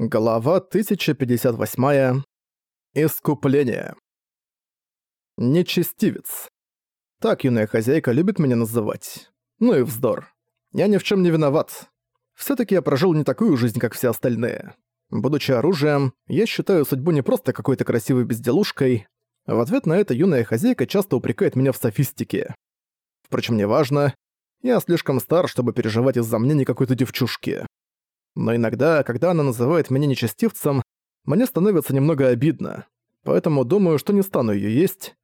Глава 1058. Искупление. Нечестивец. Так юная хозяйка любит меня называть. Ну и вздор. Я ни в чем не виноват. все таки я прожил не такую жизнь, как все остальные. Будучи оружием, я считаю судьбу не просто какой-то красивой безделушкой. В ответ на это юная хозяйка часто упрекает меня в софистике. Впрочем, неважно. Я слишком стар, чтобы переживать из-за мнений какой-то девчушки. Но иногда, когда она называет меня нечестивцем, мне становится немного обидно. Поэтому думаю, что не стану её есть.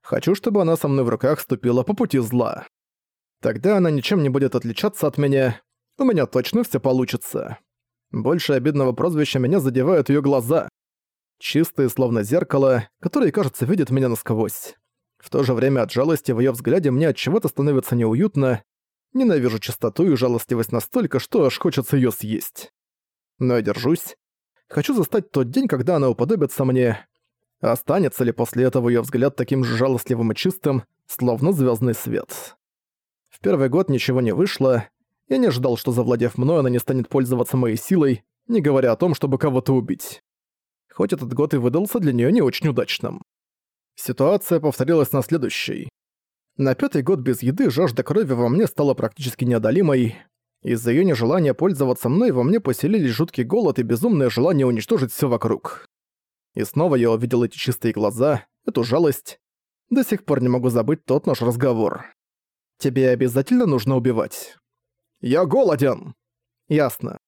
Хочу, чтобы она со мной в руках ступила по пути зла. Тогда она ничем не будет отличаться от меня. У меня точно всё получится. Больше обидного прозвища меня задевают её глаза. Чистые, словно зеркало, которые, кажется, видят меня насквозь. В то же время от жалости в её взгляде мне от чего-то становится неуютно, Ненавижу чистоту и жалостливость настолько, что аж хочется её съесть. Но я держусь. Хочу застать тот день, когда она уподобится мне. Останется ли после этого её взгляд таким же жалостливым и чистым, словно звёздный свет? В первый год ничего не вышло. Я не ждал, что завладев мной, она не станет пользоваться моей силой, не говоря о том, чтобы кого-то убить. Хоть этот год и выдался для неё не очень удачным. Ситуация повторилась на следующий. На пятый год без еды жажда крови во мне стала практически неодолимой. Из-за её нежелания пользоваться мной во мне поселились жуткий голод и безумное желание уничтожить всё вокруг. И снова я увидел эти чистые глаза, эту жалость. До сих пор не могу забыть тот наш разговор. Тебе обязательно нужно убивать. Я голоден! Ясно.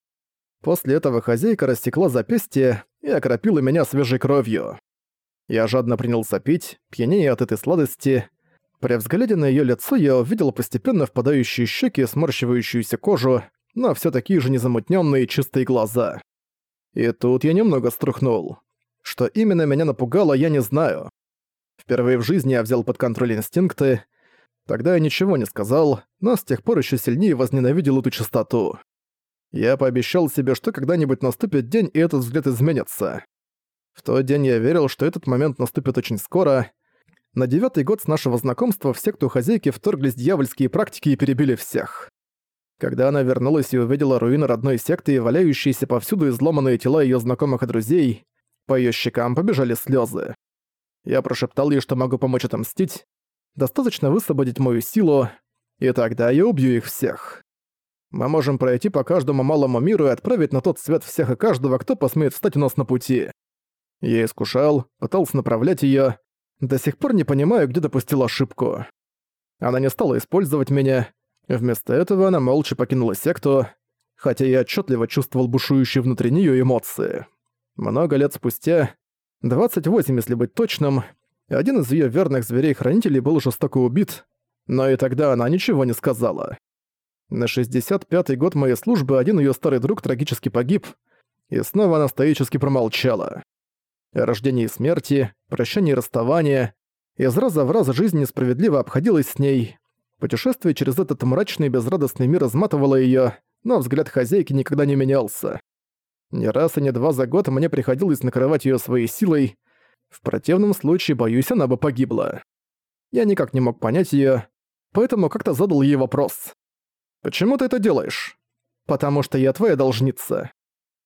После этого хозяйка растекла запястье и окропила меня свежей кровью. Я жадно принялся пить, пьянее от этой сладости, при взгляде на её лицо я увидел постепенно впадающие щеки, сморщивающуюся кожу, но всё такие же незамутнённые чистые глаза. И тут я немного струхнул. Что именно меня напугало, я не знаю. Впервые в жизни я взял под контроль инстинкты. Тогда я ничего не сказал, но с тех пор ещё сильнее возненавидел эту чистоту. Я пообещал себе, что когда-нибудь наступит день, и этот взгляд изменится. В тот день я верил, что этот момент наступит очень скоро — на девятый год с нашего знакомства в секту хозяйки вторглись дьявольские практики и перебили всех. Когда она вернулась и увидела руины родной секты и валяющиеся повсюду изломанные тела её знакомых и друзей, по её щекам побежали слёзы. Я прошептал ей, что могу помочь отомстить, достаточно высвободить мою силу, и тогда я убью их всех. Мы можем пройти по каждому малому миру и отправить на тот свет всех и каждого, кто посмеет встать у нас на пути. Я искушал, пытался направлять её, до сих пор не понимаю, где допустил ошибку. Она не стала использовать меня. Вместо этого она молча покинула секту, хотя я отчетливо чувствовал бушующие внутри нее эмоции. Много лет спустя, 28 если быть точным, один из ее верных зверей-хранителей был жестоко убит, но и тогда она ничего не сказала. На 65-й год моей службы один ее старый друг трагически погиб, и снова она стоически промолчала рождение и смерти, прощание и расставание. Из раза в раз жизнь несправедливо обходилась с ней. Путешествие через этот мрачный и безрадостный мир изматывало её, но взгляд хозяйки никогда не менялся. Ни раз и ни два за год мне приходилось накрывать её своей силой. В противном случае, боюсь, она бы погибла. Я никак не мог понять её, поэтому как-то задал ей вопрос. «Почему ты это делаешь?» «Потому что я твоя должница.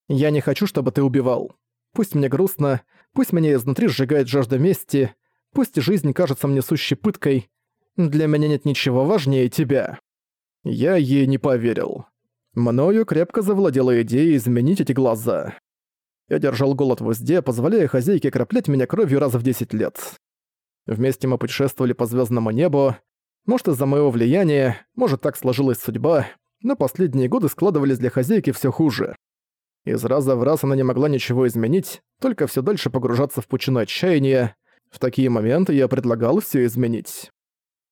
Я не хочу, чтобы ты убивал. Пусть мне грустно, пусть меня изнутри сжигает жажда мести, пусть жизнь кажется мне сущей пыткой, для меня нет ничего важнее тебя». Я ей не поверил. Мною крепко завладела идея изменить эти глаза. Я держал голод в узде, позволяя хозяйке краплять меня кровью раз в 10 лет. Вместе мы путешествовали по звездному небу. Может, из-за моего влияния, может, так сложилась судьба, но последние годы складывались для хозяйки все хуже. Из раза в раз она не могла ничего изменить, только все дальше погружаться в пучину отчаяния. В такие моменты я предлагал все изменить.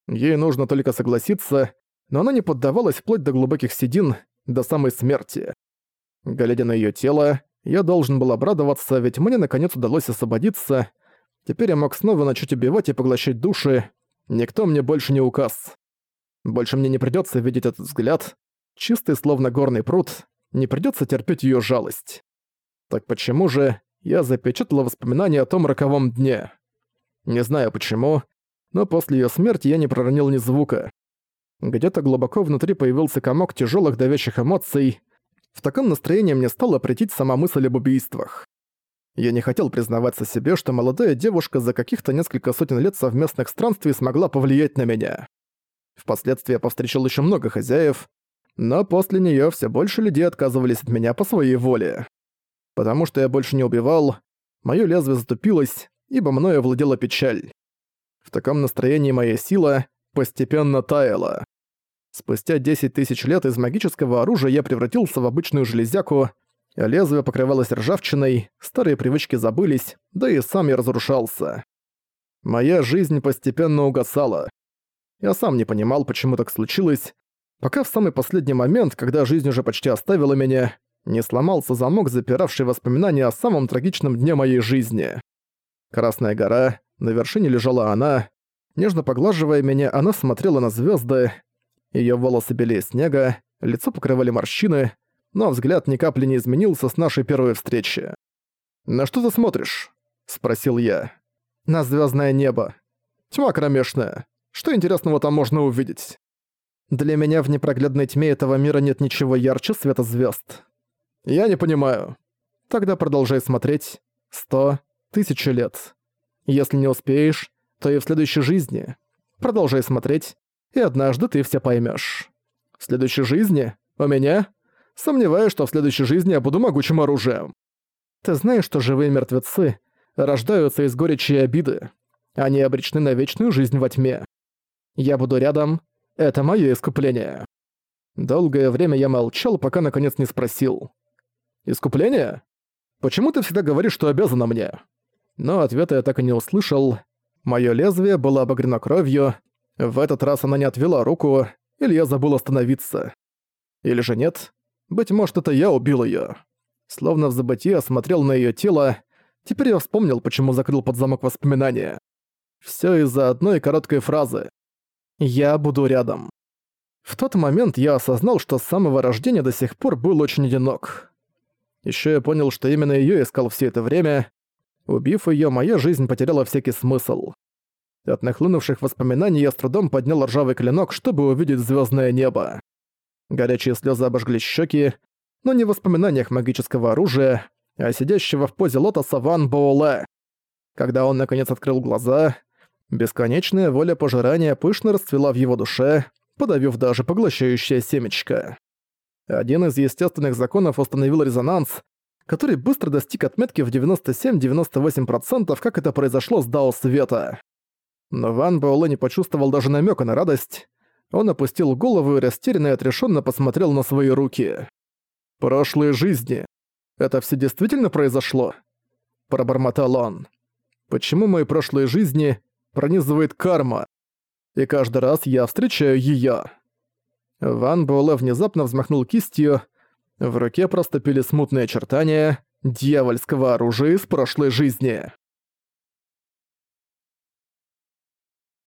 Ей нужно только согласиться, но она не поддавалась вплоть до глубоких седин, до самой смерти. Глядя на ее тело, я должен был обрадоваться, ведь мне наконец удалось освободиться. Теперь я мог снова начать убивать и поглощать души. Никто мне больше не указ. Больше мне не придется видеть этот взгляд, чистый словно горный пруд, не придётся терпеть её жалость. Так почему же я запечатала воспоминания о том роковом дне? Не знаю почему, но после её смерти я не проронил ни звука. Где-то глубоко внутри появился комок тяжёлых давящих эмоций. В таком настроении мне стала претить сама мысль об убийствах. Я не хотел признаваться себе, что молодая девушка за каких-то несколько сотен лет совместных странствий смогла повлиять на меня. Впоследствии я повстречал еще много хозяев, но после нее все больше людей отказывались от меня по своей воле. Потому что я больше не убивал, мое лезвие затупилось, ибо мною овладела печаль. В таком настроении моя сила постепенно таяла. Спустя 10 тысяч лет из магического оружия я превратился в обычную железяку, лезвие покрывалось ржавчиной, старые привычки забылись, да и сам я разрушался. Моя жизнь постепенно угасала. Я сам не понимал, почему так случилось, пока в самый последний момент, когда жизнь уже почти оставила меня, не сломался замок, запиравший воспоминания о самом трагичном дне моей жизни. Красная гора, на вершине лежала она. Нежно поглаживая меня, она смотрела на звезды. Ее волосы белее снега, лицо покрывали морщины, но взгляд ни капли не изменился с нашей первой встречи. «На что ты смотришь?» — спросил я. «На звездное небо. Тьма кромешная. Что интересного там можно увидеть? Для меня в непроглядной тьме этого мира нет ничего ярче света звезд. Я не понимаю. Тогда продолжай смотреть. Сто, тысячи лет. Если не успеешь, то и в следующей жизни. Продолжай смотреть, и однажды ты все поймешь. В следующей жизни? У меня? Сомневаюсь, что в следующей жизни я буду могучим оружием. Ты знаешь, что живые мертвецы рождаются из горечи и обиды. Они обречены на вечную жизнь во тьме. Я буду рядом. Это мое искупление». Долгое время я молчал, пока наконец не спросил. «Искупление? Почему ты всегда говоришь, что обязана мне?» Но ответа я так и не услышал. Моё лезвие было обогрено кровью. В этот раз она не отвела руку, или я забыл остановиться. Или же нет? Быть может, это я убил её. Словно в забытии осмотрел на её тело. Теперь я вспомнил, почему закрыл под замок воспоминания. Всё из-за одной короткой фразы. Я буду рядом. В тот момент я осознал, что с самого рождения до сих пор был очень одинок. Ещё я понял, что именно её искал все это время. Убив её, моя жизнь потеряла всякий смысл. От нахлынувших воспоминаний я с трудом поднял ржавый клинок, чтобы увидеть звёздное небо. Горячие слёзы обожгли щеки, но не в воспоминаниях магического оружия, а сидящего в позе лотоса Ван Боуле. Когда он наконец открыл глаза, Бесконечная воля пожирания пышно расцвела в его душе, подавив даже поглощающее семечко. Один из естественных законов установил резонанс, который быстро достиг отметки в 97-98%, как это произошло с Дао Света. Но Ван Буэлэ не почувствовал даже намека на радость. Он опустил голову и растерянно и отрешенно посмотрел на свои руки. «Прошлые жизни. Это все действительно произошло?» Пробормотал он. «Почему мои прошлые жизни пронизывает карма. И каждый раз я встречаю её. Ван Буэлэ внезапно взмахнул кистью, в руке проступили смутные очертания дьявольского оружия из прошлой жизни.